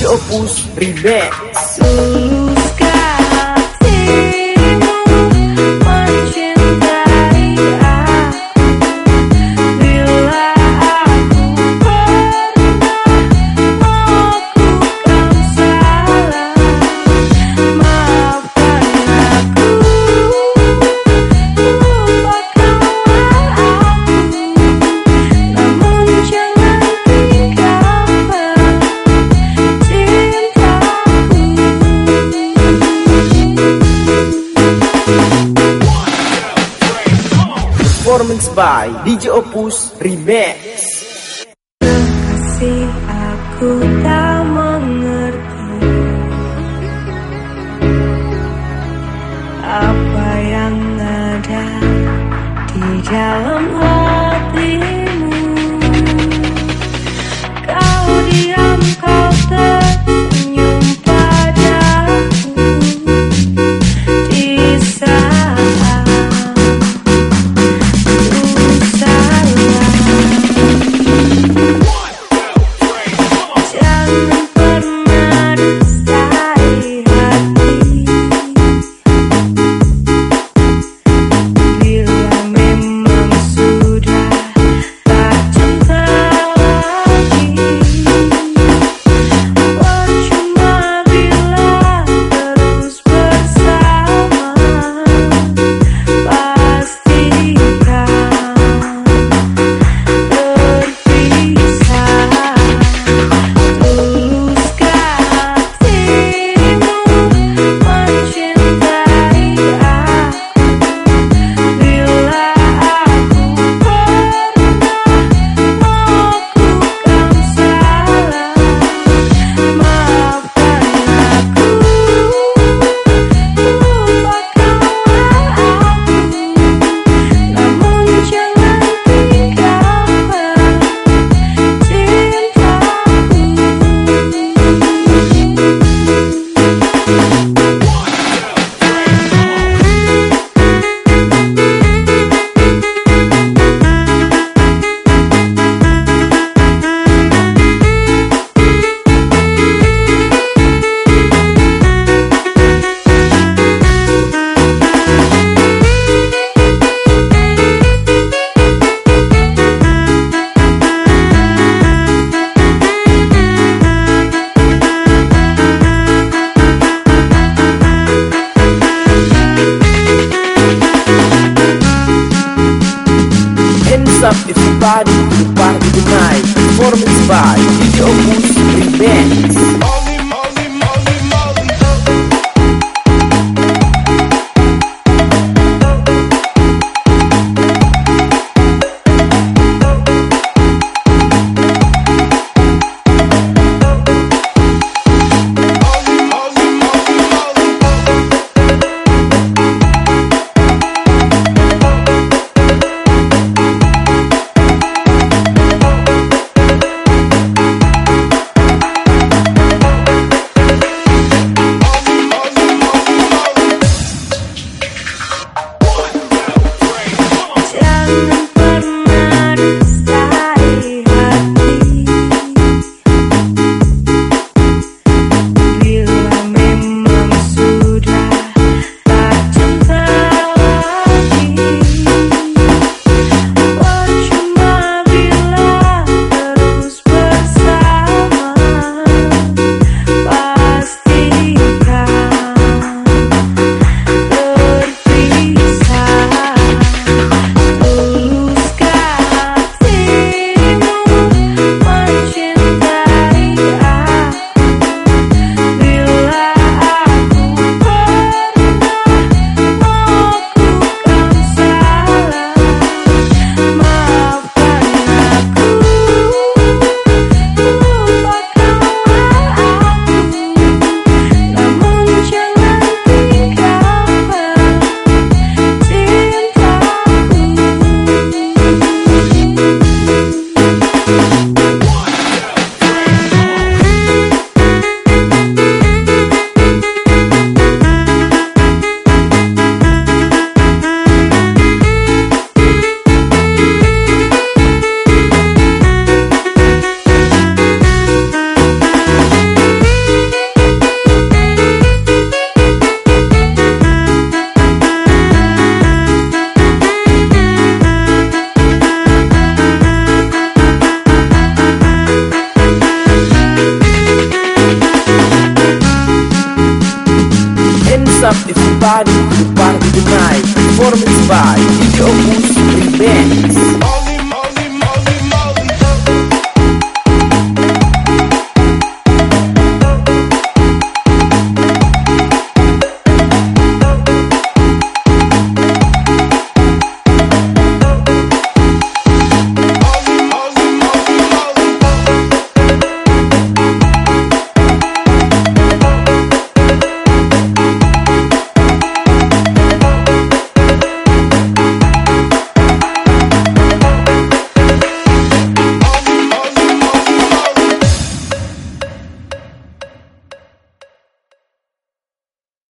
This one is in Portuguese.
te opus primeiro. performance by DJ Opus Remix. Terima kasih aku tahu party, the party tonight. Performance by DJ Opus Remix. What's up everybody, the party tonight Performance by DJ Opus Remix